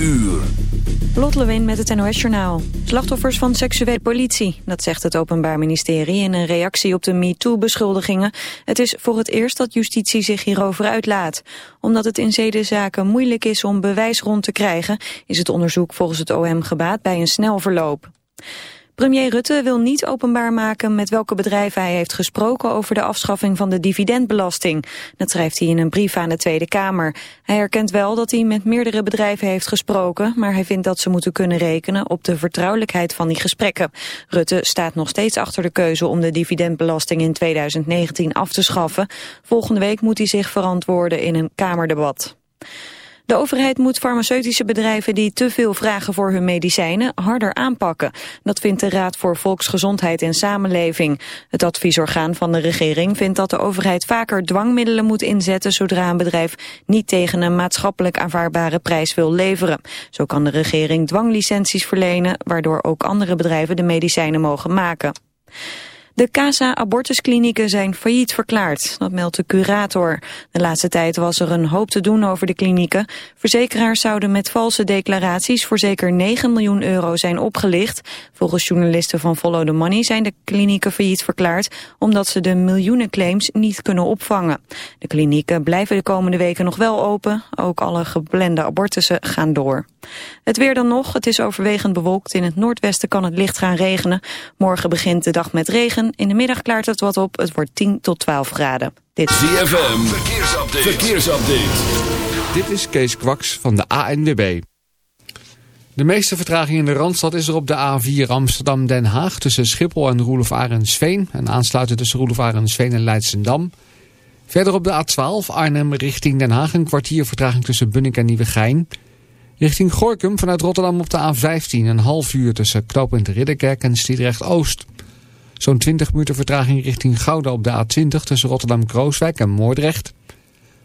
Uur. Lot met het NOS Journaal. Slachtoffers van seksuele politie, dat zegt het Openbaar Ministerie in een reactie op de MeToo-beschuldigingen. Het is voor het eerst dat justitie zich hierover uitlaat. Omdat het in zedenzaken moeilijk is om bewijs rond te krijgen, is het onderzoek volgens het OM gebaat bij een snel verloop. Premier Rutte wil niet openbaar maken met welke bedrijven hij heeft gesproken over de afschaffing van de dividendbelasting. Dat schrijft hij in een brief aan de Tweede Kamer. Hij erkent wel dat hij met meerdere bedrijven heeft gesproken, maar hij vindt dat ze moeten kunnen rekenen op de vertrouwelijkheid van die gesprekken. Rutte staat nog steeds achter de keuze om de dividendbelasting in 2019 af te schaffen. Volgende week moet hij zich verantwoorden in een Kamerdebat. De overheid moet farmaceutische bedrijven die te veel vragen voor hun medicijnen harder aanpakken. Dat vindt de Raad voor Volksgezondheid en Samenleving. Het adviesorgaan van de regering vindt dat de overheid vaker dwangmiddelen moet inzetten zodra een bedrijf niet tegen een maatschappelijk aanvaardbare prijs wil leveren. Zo kan de regering dwanglicenties verlenen, waardoor ook andere bedrijven de medicijnen mogen maken. De Casa-abortusklinieken zijn failliet verklaard, dat meldt de curator. De laatste tijd was er een hoop te doen over de klinieken. Verzekeraars zouden met valse declaraties voor zeker 9 miljoen euro zijn opgelicht. Volgens journalisten van Follow the Money zijn de klinieken failliet verklaard... omdat ze de miljoenen claims niet kunnen opvangen. De klinieken blijven de komende weken nog wel open. Ook alle geplande abortussen gaan door. Het weer dan nog, het is overwegend bewolkt. In het noordwesten kan het licht gaan regenen. Morgen begint de dag met regen in de middag klaart het wat op. Het wordt 10 tot 12 graden. Dit ZFM, verkeersupdate. verkeersupdate. Dit is Kees Kwaks van de ANWB. De meeste vertraging in de Randstad is er op de A4 Amsterdam-Den Haag... tussen Schiphol en Roelof Arendsveen... en aansluiten tussen Roelof Arendsveen en Leidsendam. Verder op de A12 Arnhem richting Den Haag... een kwartier vertraging tussen Bunnik en Nieuwegein... Richting Gorkum vanuit Rotterdam op de A15... een half uur tussen knooppunt Ridderkerk en Sliedrecht-Oost... Zo'n 20 minuten vertraging richting Gouda op de A20 tussen Rotterdam-Krooswijk en Moordrecht.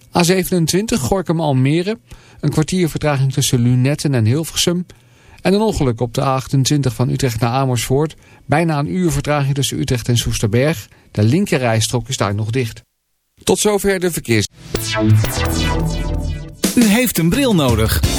A27 Gorkum-Almere. Een kwartier vertraging tussen Lunetten en Hilversum. En een ongeluk op de A28 van Utrecht naar Amersfoort. Bijna een uur vertraging tussen Utrecht en Soesterberg. De linkerrijstrook is daar nog dicht. Tot zover de verkeers. U heeft een bril nodig.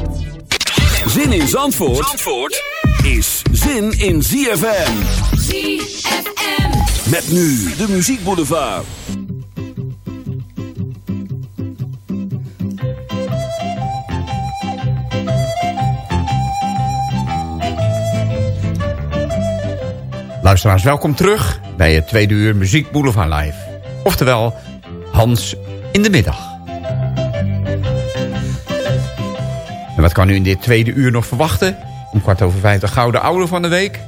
Zin in Zandvoort, Zandvoort is zin in ZFM. ZFM. Met nu de muziekboulevard. Luisteraars, welkom terug bij het tweede uur Muziek Boulevard Live. Oftewel, Hans in de middag. En wat kan u in dit tweede uur nog verwachten? Om kwart over vijf de Gouden Oude van de Week.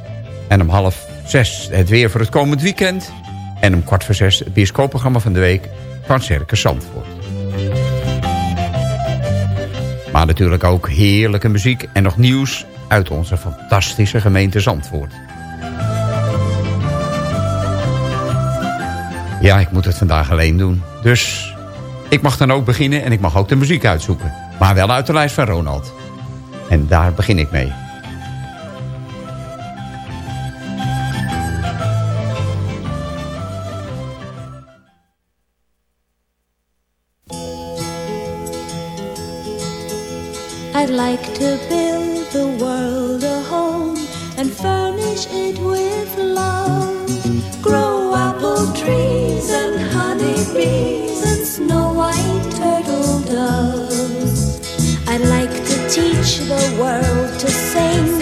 En om half zes het weer voor het komend weekend. En om kwart voor zes het bioscoopprogramma van de week van Circus Zandvoort. Maar natuurlijk ook heerlijke muziek en nog nieuws uit onze fantastische gemeente Zandvoort. Ja, ik moet het vandaag alleen doen. Dus ik mag dan ook beginnen en ik mag ook de muziek uitzoeken. Maar wel uit de lijst van Ronald. En daar begin ik mee. I'd like to teach the world to sing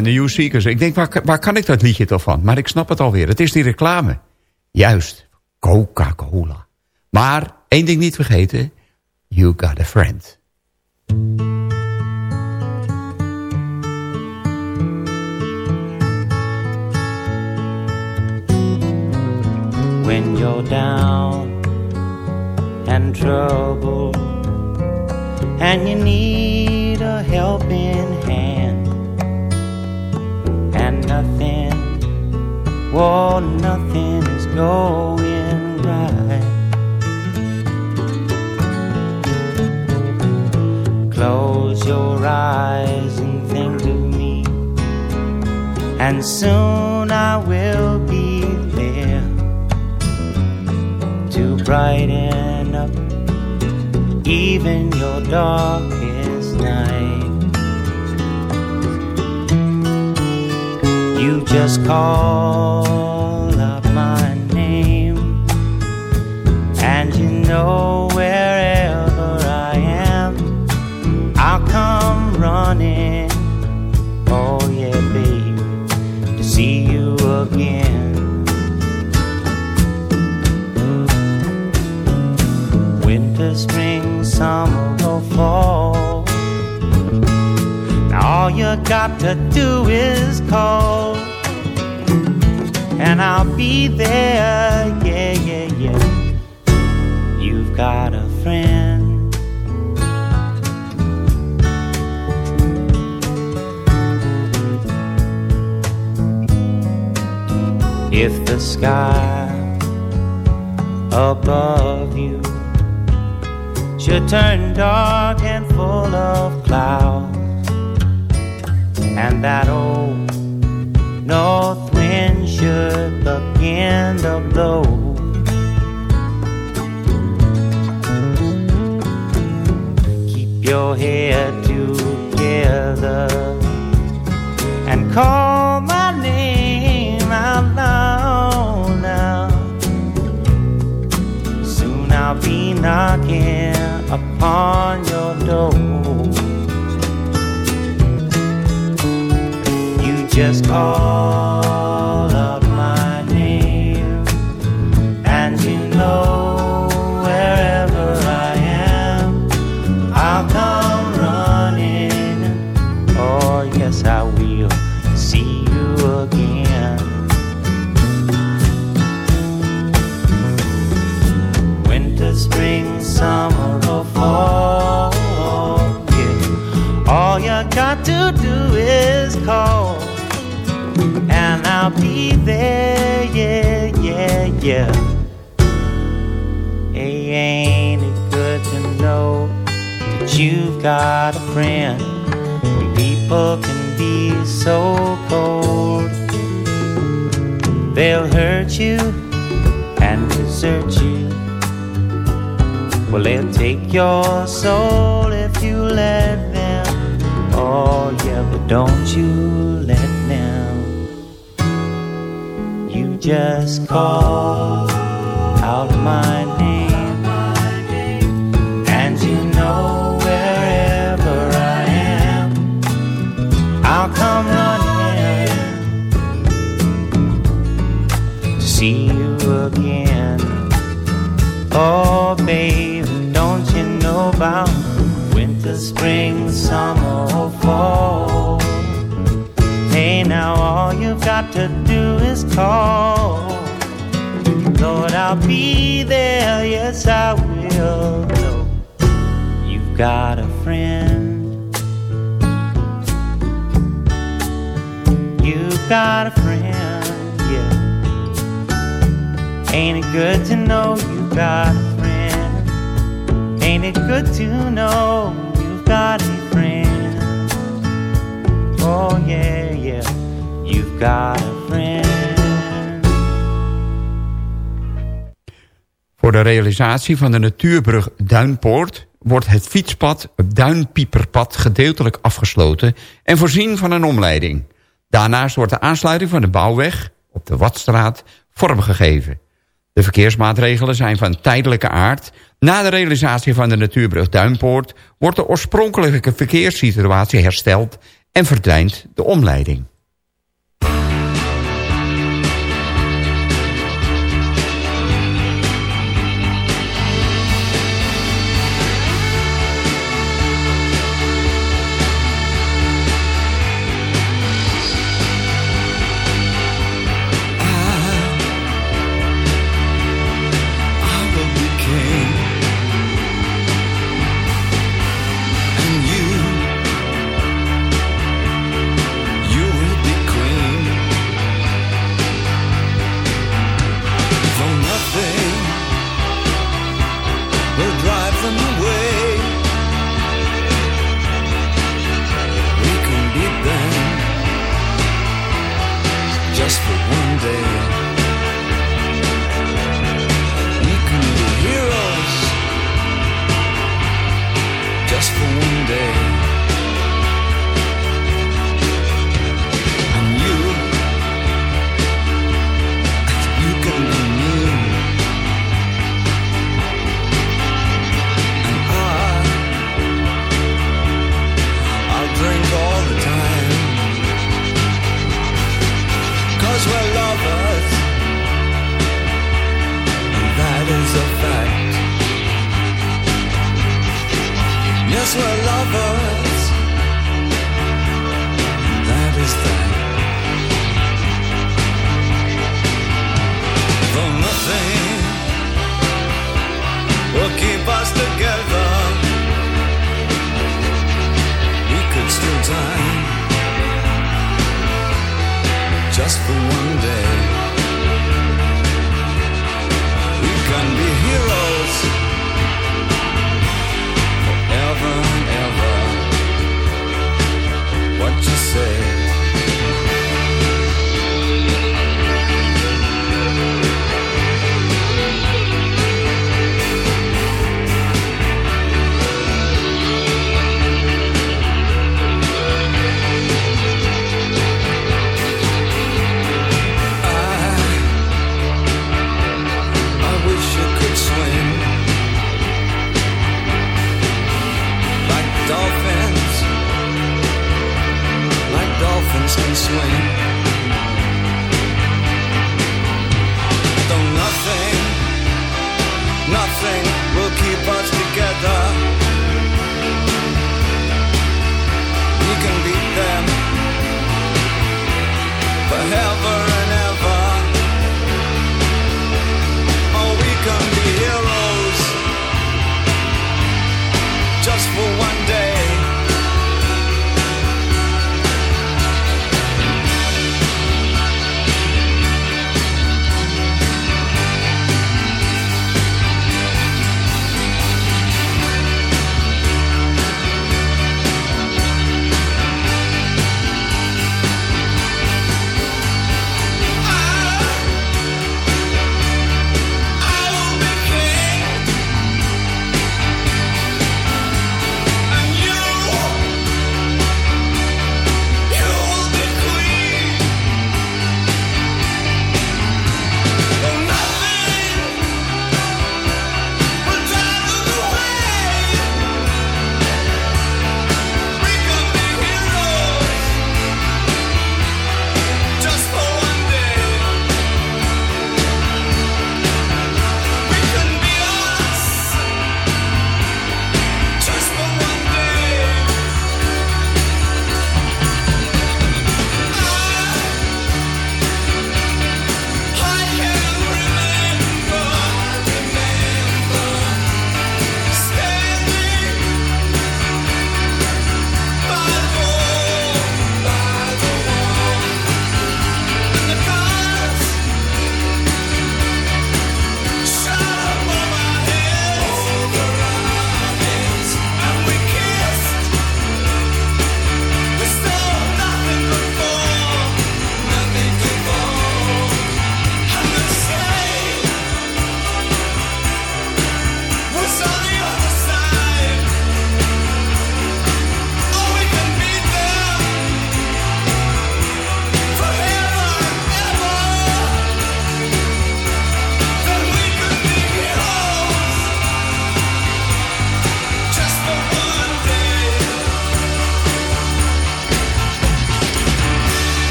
Waren de New Seekers. Ik denk, waar, waar kan ik dat liedje toch van? Maar ik snap het alweer. Het is die reclame. Juist, Coca-Cola. Maar, één ding niet vergeten. You got a friend. when you're down and troubled and you need a helping hand and nothing, nothing is going right. Close your eyes and think of me, and soon I will be there to brighten up even your darkest just call up my name, and you know wherever I am, I'll come running. Oh, yeah, babe, to see you again. winter, spring, summer, or fall. All you got to do is call, and I'll be there. Yeah, yeah, yeah. You've got a friend. If the sky above you should turn dark and full of clouds, and that old north wind should begin to blow. Keep your head together and call my name out loud now. Soon I'll be knocking upon your door. You just call Hey, ain't it good to know that you've got a friend when people can be so cold? They'll hurt you and desert you. Well, they'll take your soul if you let them. Oh, yeah, but don't you just call out my name, and you know wherever I am, I'll come running to see you again. Oh, baby, don't you know about winter, spring, summer, got to do is call. Lord, I'll be there, yes, I will. Know you've got a friend. You've got a friend, yeah. Ain't it good to know you've got a friend? Ain't it good to know you've got a friend? Oh, yeah, yeah, you've got a. Voor de realisatie van de natuurbrug Duinpoort wordt het fietspad Duinpieperpad gedeeltelijk afgesloten en voorzien van een omleiding. Daarnaast wordt de aansluiting van de bouwweg op de Watstraat vormgegeven. De verkeersmaatregelen zijn van tijdelijke aard. Na de realisatie van de natuurbrug Duinpoort wordt de oorspronkelijke verkeerssituatie hersteld en verdwijnt de omleiding. thousand ways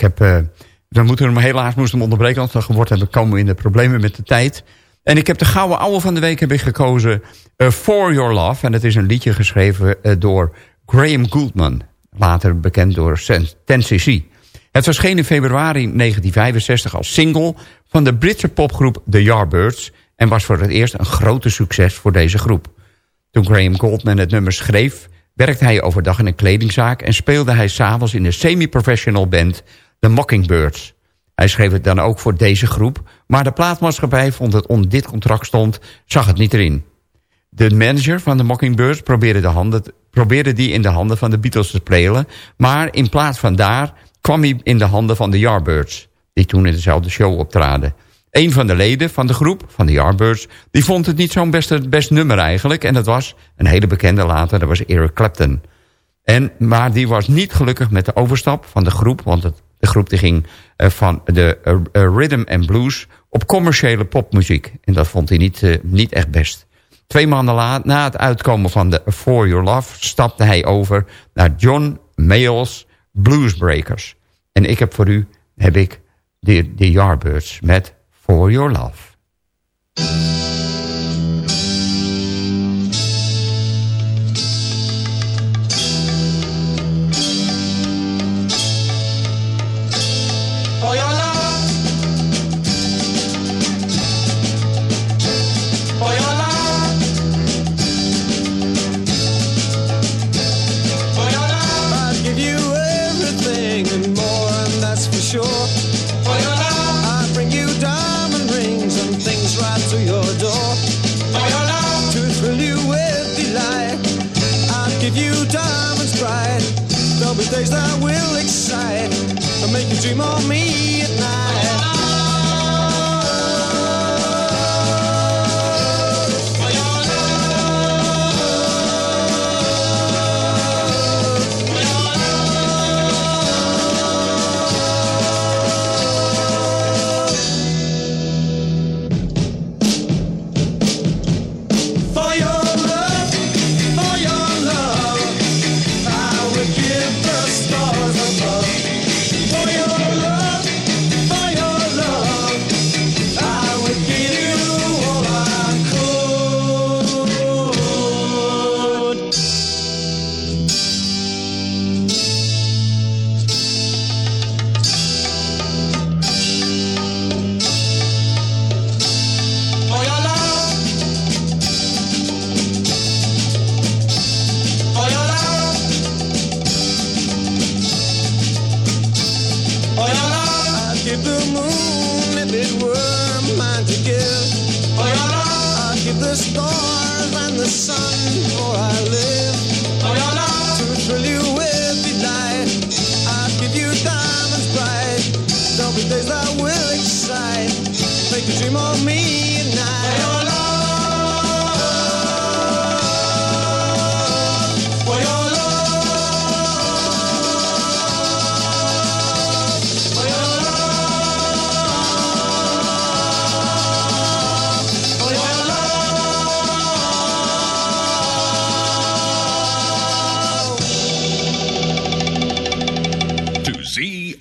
ik heb... eh, we moeten hem helaas moesten hem onderbreken, want dan wordt, dan komen we in de problemen met de tijd. En ik heb de gouden ouwe van de week heb ik gekozen eh, For Your Love. En dat is een liedje geschreven eh, door Graham Gouldman. Later bekend door Sen- 10cc. Het verscheen in februari 1965 als single van de Britse popgroep The Yardbirds... en was voor het eerst een grote succes voor deze groep. Toen Graham Goldman het nummer schreef... werkte hij overdag in een kledingzaak... en speelde hij s'avonds in de semi-professional band The Mockingbirds. Hij schreef het dan ook voor deze groep... maar de plaatmaatschappij vond het onder dit contract stond... zag het niet erin. De manager van de Mockingbirds probeerde, de handen, probeerde die in de handen van de Beatles te spelen... maar in plaats van daar kwam hij in de handen van de Yardbirds... die toen in dezelfde show optraden. Een van de leden van de groep, van de Yardbirds... die vond het niet zo'n best, best nummer eigenlijk... en dat was een hele bekende later, dat was Eric Clapton. En, maar die was niet gelukkig met de overstap van de groep... want het, de groep die ging eh, van de eh, eh, rhythm and blues op commerciële popmuziek. En dat vond hij niet, niet echt best. Twee maanden laat, na het uitkomen van de For Your Love... stapte hij over naar John Mayall's Bluesbreakers. En ik heb voor u heb ik de, de Yardbirds met For Your Love. Stars and the sun for I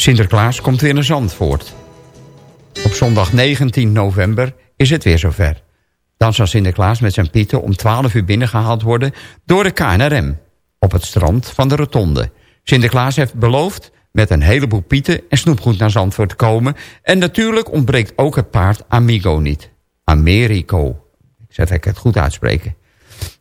Sinterklaas komt weer naar Zandvoort. Op zondag 19 november is het weer zover. Dan zal Sinterklaas met zijn pieten om 12 uur binnengehaald worden... door de KNRM op het strand van de Rotonde. Sinterklaas heeft beloofd met een heleboel pieten en snoepgoed naar Zandvoort te komen. En natuurlijk ontbreekt ook het paard Amigo niet. Americo. Ik zeg dat ik het goed uitspreken.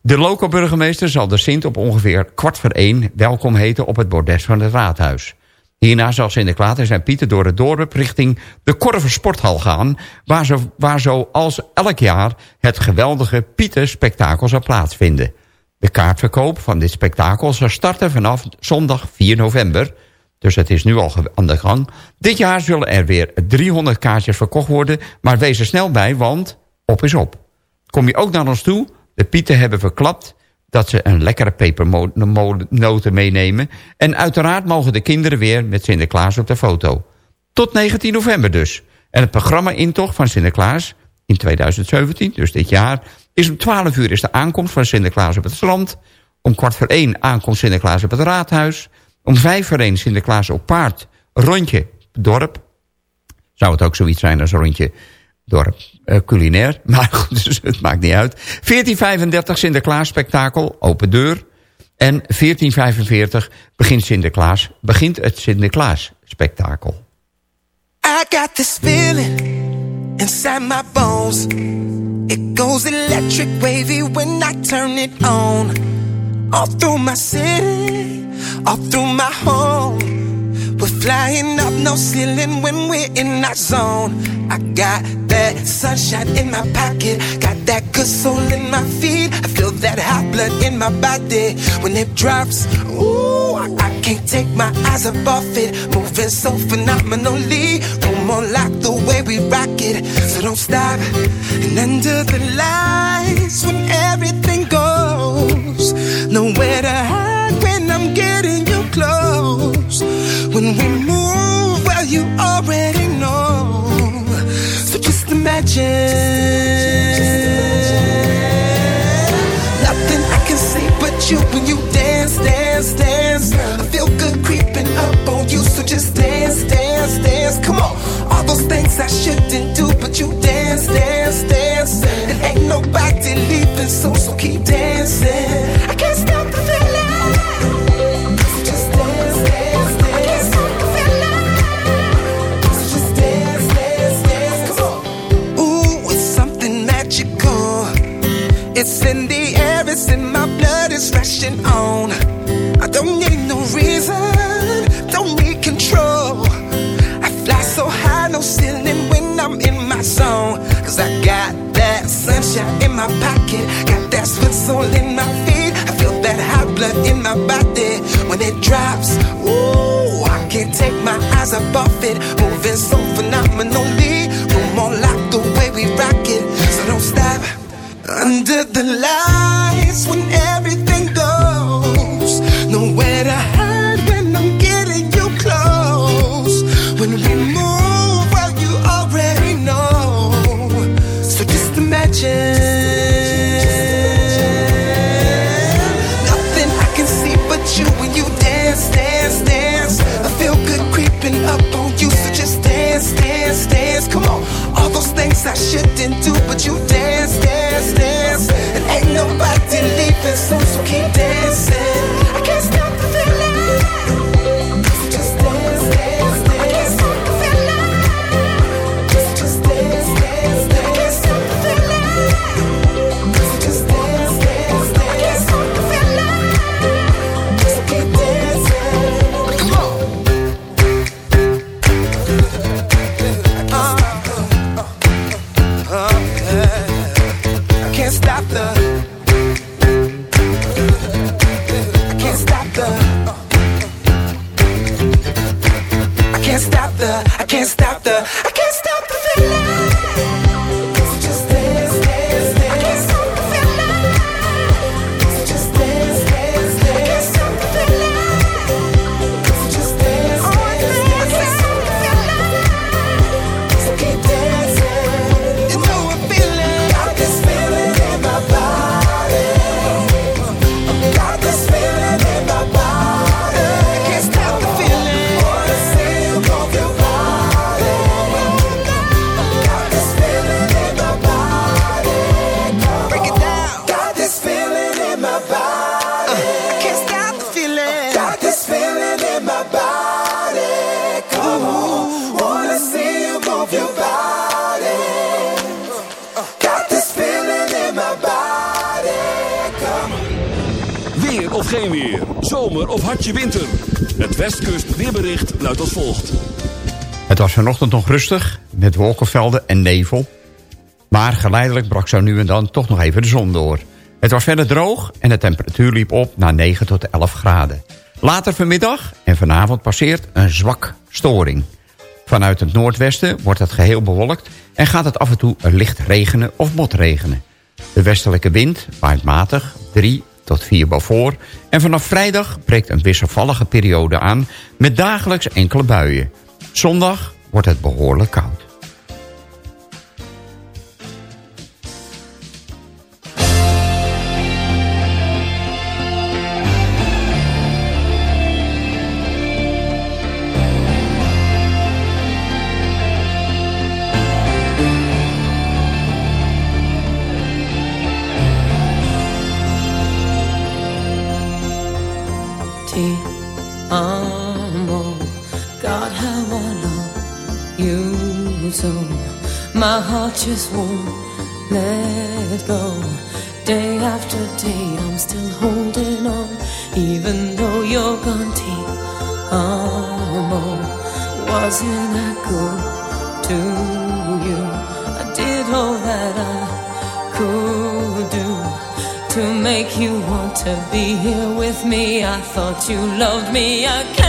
De loco-burgemeester zal de Sint op ongeveer kwart voor één welkom heten op het bordes van het raadhuis. Hierna zal Sinterklaas en zijn Pieten door het dorp richting de Korver Sporthal gaan... waar, zo, waar zoals elk jaar het geweldige Pieten-spektakel zal plaatsvinden. De kaartverkoop van dit spektakel zal starten vanaf zondag 4 november... dus het is nu al aan de gang. Dit jaar zullen er weer 300 kaartjes verkocht worden... maar wees er snel bij, want op is op. Kom je ook naar ons toe? De Pieten hebben verklapt dat ze een lekkere pepernoten meenemen. En uiteraard mogen de kinderen weer met Sinterklaas op de foto. Tot 19 november dus. En het programma Intocht van Sinterklaas in 2017, dus dit jaar... is om 12 uur is de aankomst van Sinterklaas op het strand. Om kwart voor één aankomt Sinterklaas op het raadhuis. Om vijf voor één Sinterklaas op paard, rondje dorp. Zou het ook zoiets zijn als rondje dorp uh, culinair. Maar goed, dus het maakt niet uit. 1435 Sinterklaas spektakel, open deur. En 1445 begint Sinterklaas, begint het Sinterklaas spektakel. I got this feeling inside my bones. It goes electric wavy when I turn it on. All through my city, all through my home. Flying up no ceiling when we're in our zone. I got that sunshine in my pocket, got that good soul in my feet. I feel that hot blood in my body when it drops. Ooh, I, can't take my eyes off it, moving so phenomenally. Room on lock the way we rock it, so don't stop. And under the lights, when everything goes, nowhere to hide when I'm getting. When we move, well, you already know. So just imagine. Nothing I can see but you when you dance, dance, dance. I feel good creeping up on you, so just dance, dance, dance. Come on, all those things I shouldn't do, but you dance, dance, dance. And ain't nobody leaving, so so keep dancing. I can't stop drops. Ooh, I can't take my eyes off it, moving so phenomenally. Room on lock the way we rock it, so don't stop. Under the lights when senso que rustig, met wolkenvelden en nevel. Maar geleidelijk brak zo nu en dan toch nog even de zon door. Het was verder droog en de temperatuur liep op naar 9 tot 11 graden. Later vanmiddag en vanavond passeert een zwak storing. Vanuit het noordwesten wordt het geheel bewolkt... en gaat het af en toe licht regenen of motregenen. De westelijke wind waait matig, 3 tot 4 boven. En vanaf vrijdag breekt een wisselvallige periode aan... met dagelijks enkele buien. Zondag wordt het behoorlijk koud. just won't let go. Day after day, I'm still holding on, even though you're gone. T-R-M-O. Wasn't I good to you? I did all that I could do to make you want to be here with me. I thought you loved me. I can't.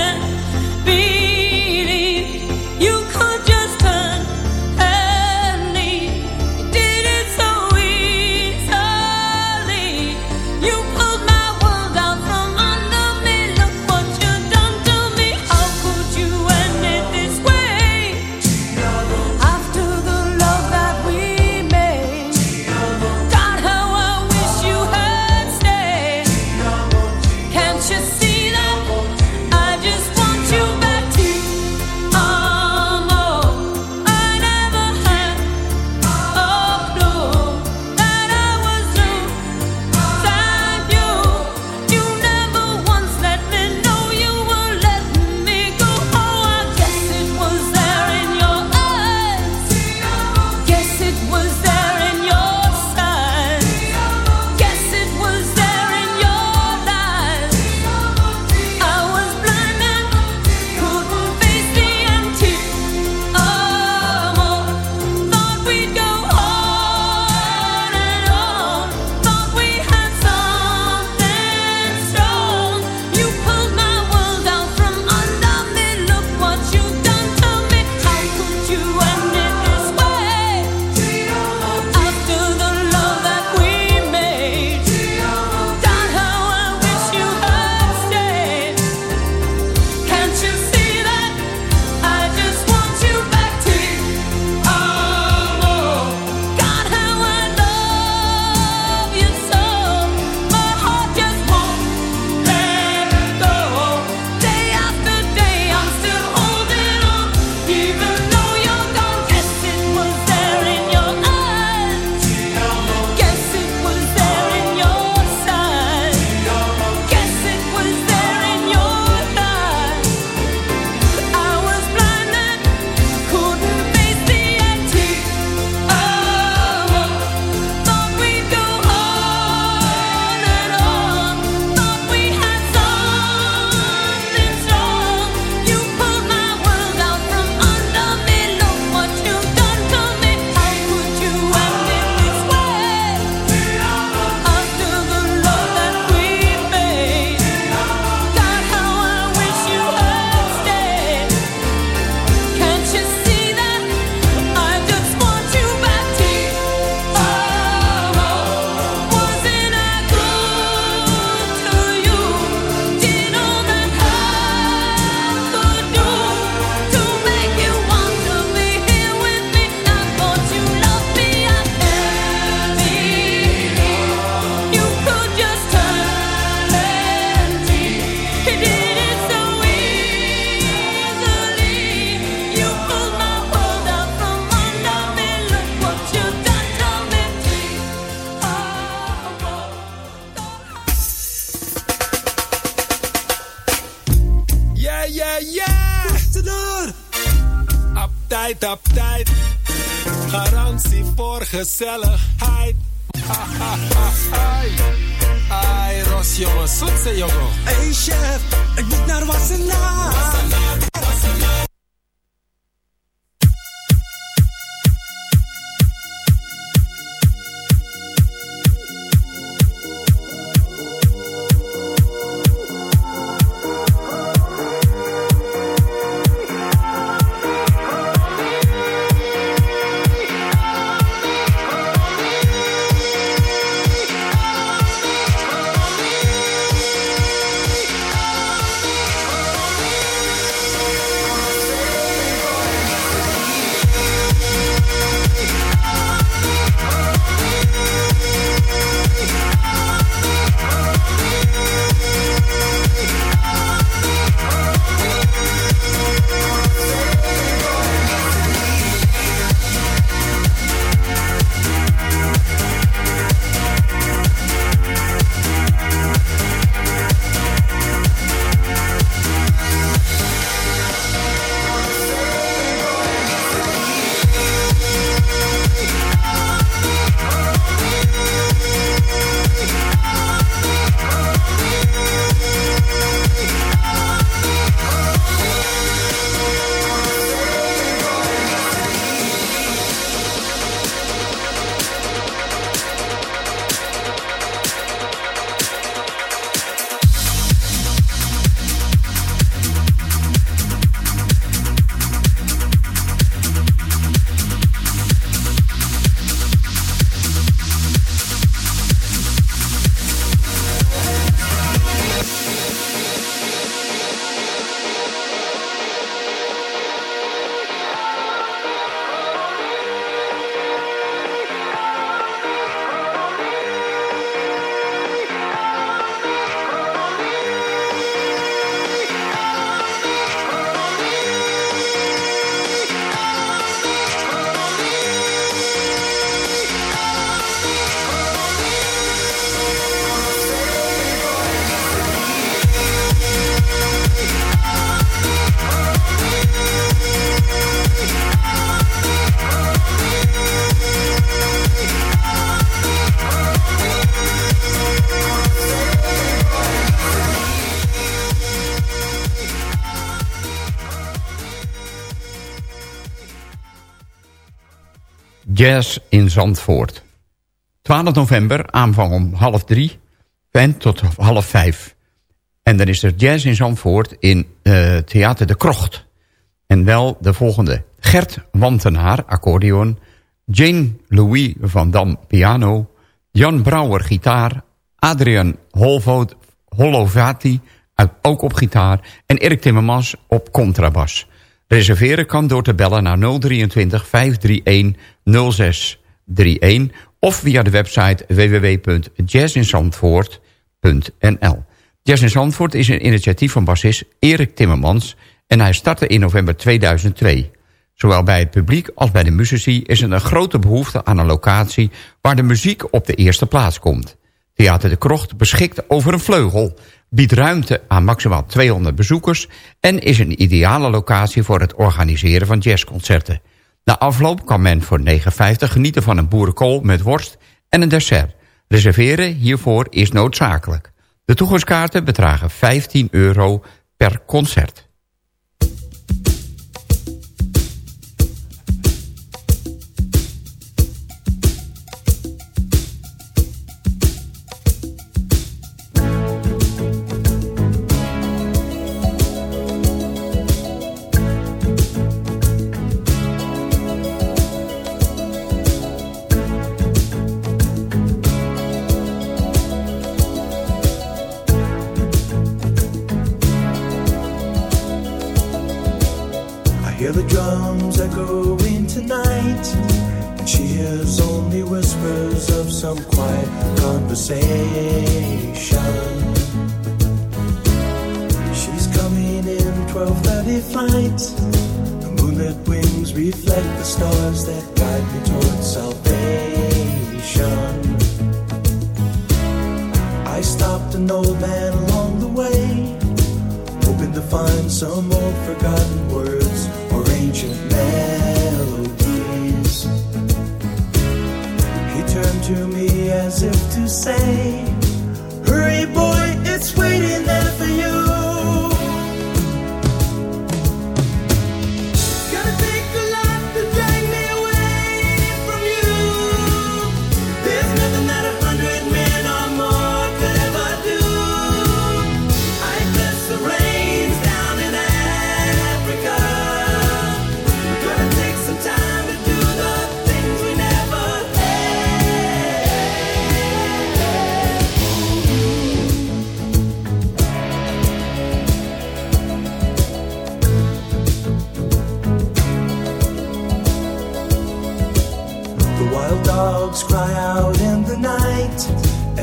Jazz in Zandvoort. 12 november, aanvang om half drie en tot half vijf. En dan is er jazz in Zandvoort in eh, Theater de Krocht. En wel de volgende. Gert Wantenaar, accordeon. Jane Louis van Dam, piano. Jan Brouwer, gitaar. Adrian Holvoot, Holovati, ook op gitaar. En Erik Timmermans op contrabas. Reserveren kan door te bellen naar 023 531 0631 of via de website www.jazzinzandvoort.nl. Jazz in Zandvoort is een initiatief van bassist Erik Timmermans en hij startte in november 2002. Zowel bij het publiek als bij de muzici is er een grote behoefte aan een locatie waar de muziek op de eerste plaats komt. Theater de Krocht beschikt over een vleugel, biedt ruimte aan maximaal 200 bezoekers... en is een ideale locatie voor het organiseren van jazzconcerten. Na afloop kan men voor 9,50 genieten van een boerenkool met worst en een dessert. Reserveren hiervoor is noodzakelijk. De toegangskaarten bedragen 15 euro per concert. turned to me as if to say, Hurry, boy, it's waiting.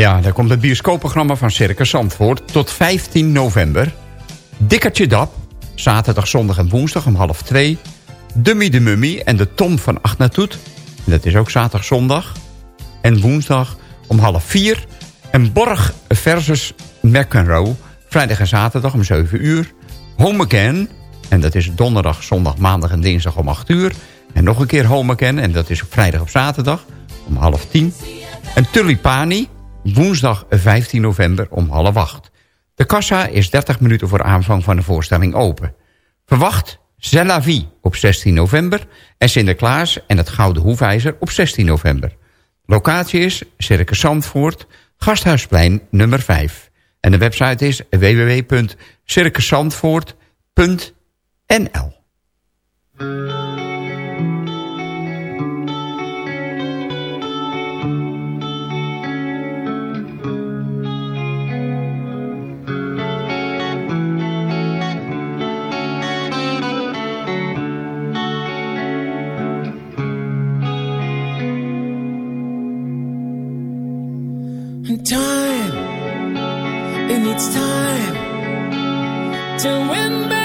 Ja, daar komt het bioscoopprogramma van Circus Zandvoort tot 15 november. Dikkertje Dap, zaterdag, zondag en woensdag om half twee. Dummy de Mummy en de Tom van Acht naar Toet. Dat is ook zaterdag, zondag. En woensdag om half vier. En Borg versus McEnroe, vrijdag en zaterdag om 7 uur. Home Again, en dat is donderdag, zondag, maandag en dinsdag om 8 uur. En nog een keer Home Again, en dat is op vrijdag of zaterdag om half tien. En Tulipani, woensdag 15 november om half acht. De kassa is 30 minuten voor aanvang van de voorstelling open. Verwacht C'est la vie op 16 november en Sinterklaas en het Gouden Hoefijzer op 16 november. Locatie is Circus Zandvoort, Gasthuisplein nummer 5. En de website is www.circuszandvoort.nl it needs time to win back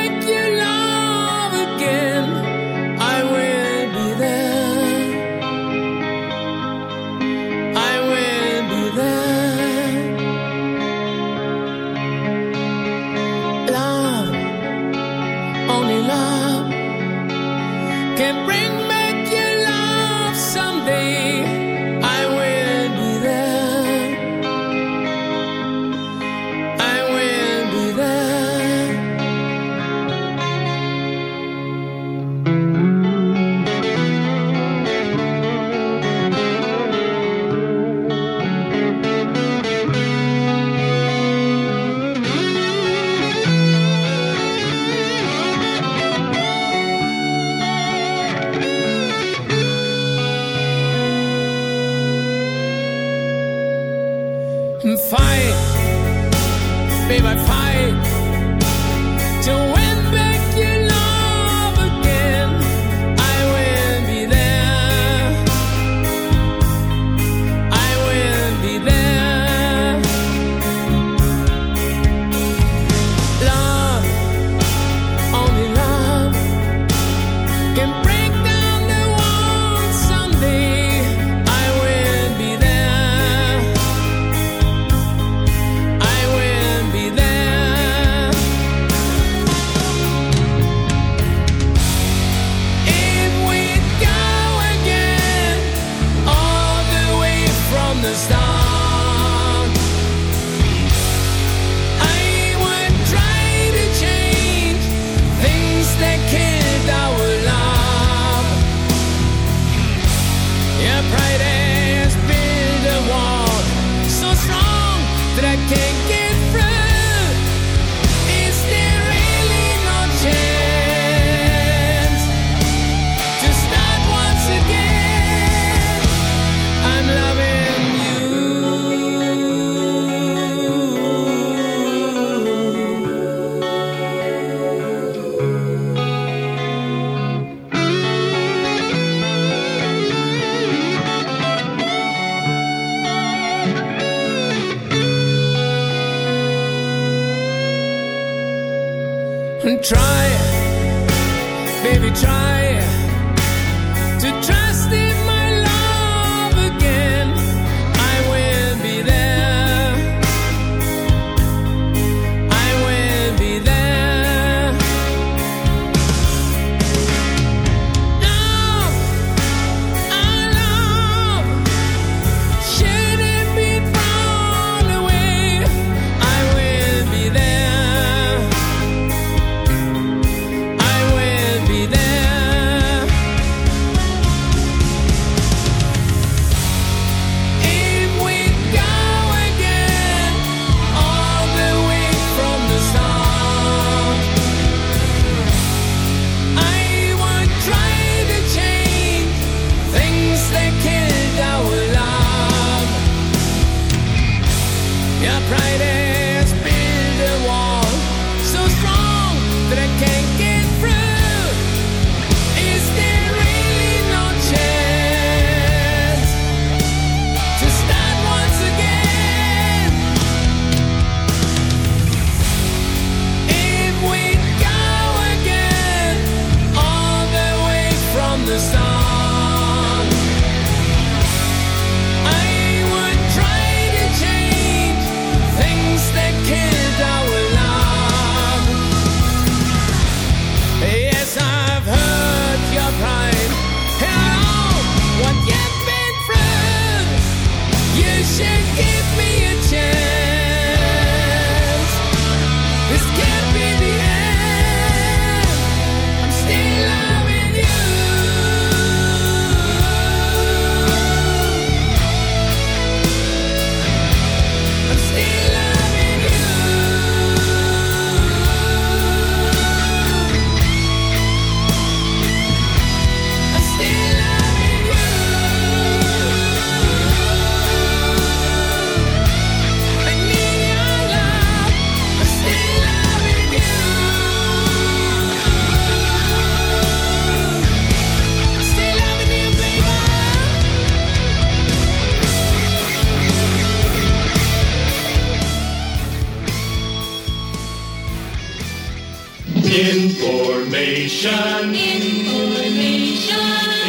Information. Information.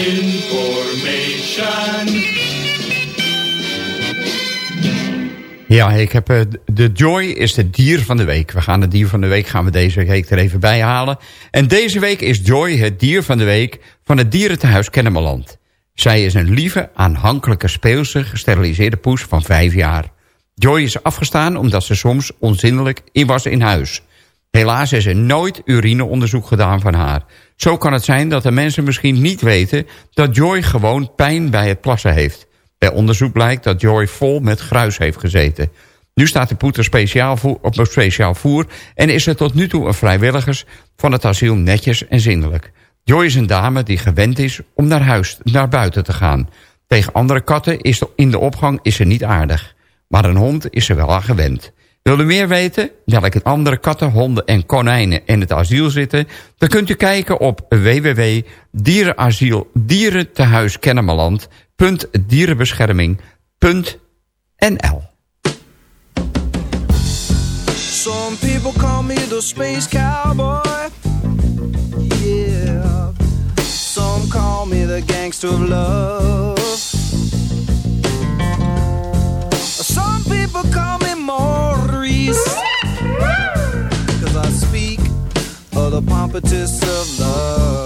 Information. Ja, ik heb eh, de Joy is het dier van de week. We gaan het dier van de week gaan we deze week er even bij halen. En deze week is Joy het dier van de week van het dierentehuis Kennemerland. Zij is een lieve, aanhankelijke, speelse, gesteriliseerde poes van vijf jaar. Joy is afgestaan omdat ze soms onzindelijk in was in huis. Helaas is er nooit urineonderzoek gedaan van haar. Zo kan het zijn dat de mensen misschien niet weten... dat Joy gewoon pijn bij het plassen heeft. Bij onderzoek blijkt dat Joy vol met gruis heeft gezeten. Nu staat de poeter speciaal op een speciaal voer... en is er tot nu toe een vrijwilligers van het asiel netjes en zindelijk. Joy is een dame die gewend is om naar huis, naar buiten te gaan. Tegen andere katten is de- in de opgang is ze niet aardig. Maar een hond is ze wel aan gewend. Wil u meer weten welke andere katten, honden en konijnen in het asiel zitten? Dan kunt u kijken op www.dierenasiel dierentehuiskennemerland.dierenbescherming.nl Some people call me the space cowboy. Yeah. Some call me the gangster of love. Some people call me of the pompatus of love.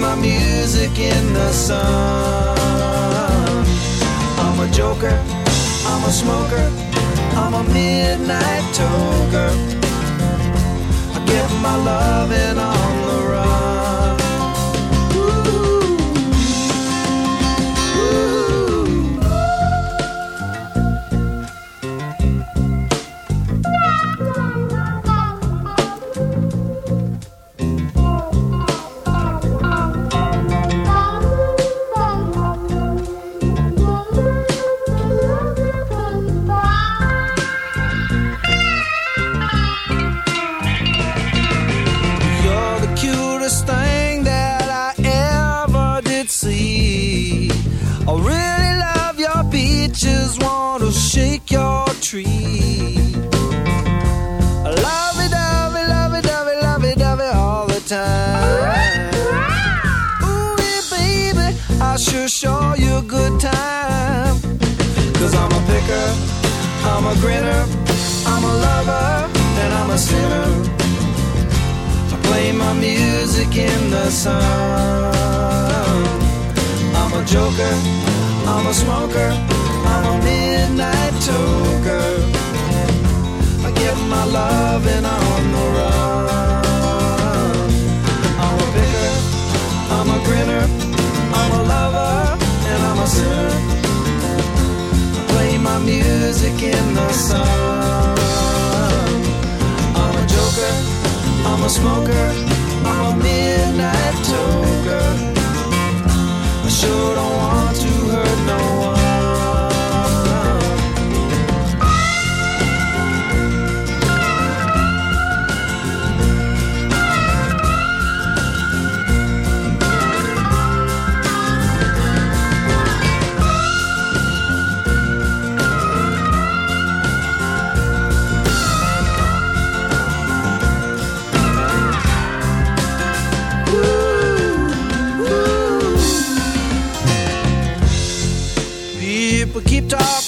My music in the sun. I'm a joker, I'm a smoker, I'm a midnight toker. I get my loving on the want to shake your tree. I love it, love it, love it, love it, love it, love it all the time. Ooh, yeah, baby, I sure show you a good time. Cause I'm a picker, I'm a grinner, I'm a lover, and I'm a sinner. I play my music in the sun. I'm a joker, I'm a smoker, a midnight toker. I get my loving on the run. I'm a picker, I'm a grinner, I'm a lover, and I'm a sinner. I play my music in the sun. I'm a joker. I'm a smoker, I'm a midnight toker. I sure don't want to hurt no one.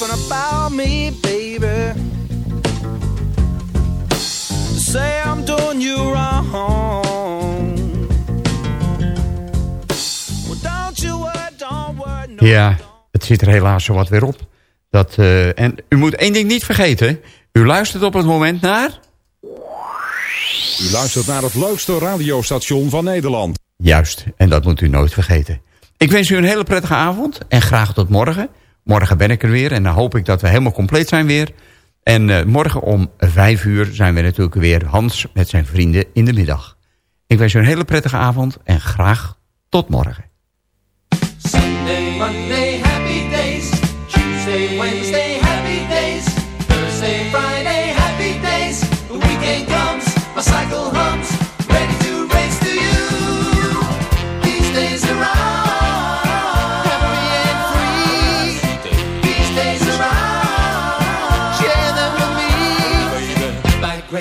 about me, baby. Say I'm doing you wrong. Don't you don't. No, ja, het zit er helaas zo wat weer op. Dat, eh, en u moet één ding niet vergeten. U luistert op het moment naar... U luistert naar het leukste radiostation van Nederland. Juist, en dat moet u nooit vergeten. Ik wens u een hele prettige avond en graag tot morgen. Morgen ben ik er weer en dan hoop ik dat we helemaal compleet zijn weer. En eh, morgen om vijf uur zijn we natuurlijk weer Hans met zijn vrienden in de middag. Ik wens u een hele prettige avond en graag tot morgen.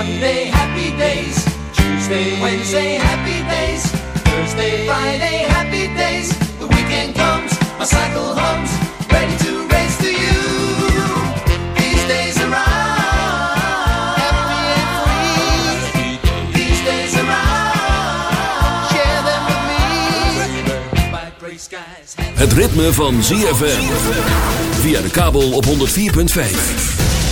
Monday, happy days. Tuesday, Wednesday, happy days. Thursday, Friday, happy days. The weekend comes, my cycle hums, ready to race to you. These days are. These days are ours. Share them with me. Skies. Het ritme van ZFM. Via de kabel op 104.5.